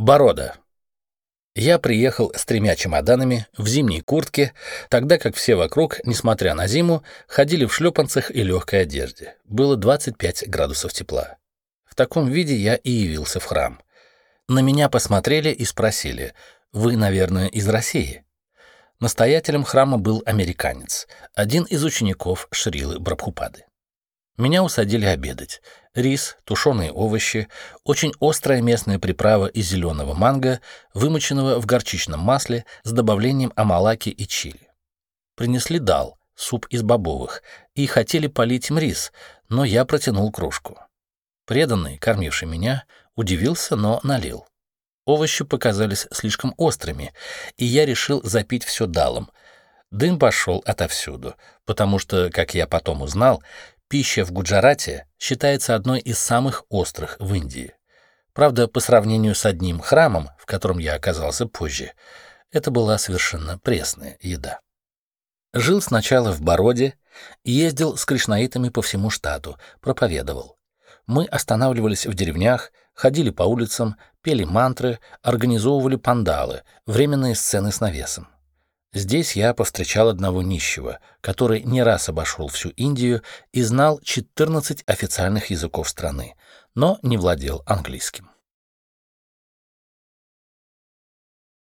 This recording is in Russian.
Борода. Я приехал с тремя чемоданами в зимней куртке, тогда как все вокруг, несмотря на зиму, ходили в шлепанцах и легкой одежде. Было 25 градусов тепла. В таком виде я и явился в храм. На меня посмотрели и спросили, «Вы, наверное, из России?» Настоятелем храма был американец, один из учеников Шрилы Брабхупады. Меня усадили обедать. Рис, тушеные овощи, очень острая местная приправа из зеленого манго, вымоченного в горчичном масле с добавлением амалаки и чили. Принесли дал, суп из бобовых, и хотели полить им рис, но я протянул кружку. Преданный, кормивший меня, удивился, но налил. Овощи показались слишком острыми, и я решил запить все далом. Дым пошел отовсюду, потому что, как я потом узнал, Пища в Гуджарате считается одной из самых острых в Индии. Правда, по сравнению с одним храмом, в котором я оказался позже, это была совершенно пресная еда. Жил сначала в Бороде, ездил с кришнаитами по всему штату, проповедовал. Мы останавливались в деревнях, ходили по улицам, пели мантры, организовывали пандалы, временные сцены с навесом. Здесь я повстречал одного нищего, который не раз обошел всю Индию и знал 14 официальных языков страны, но не владел английским.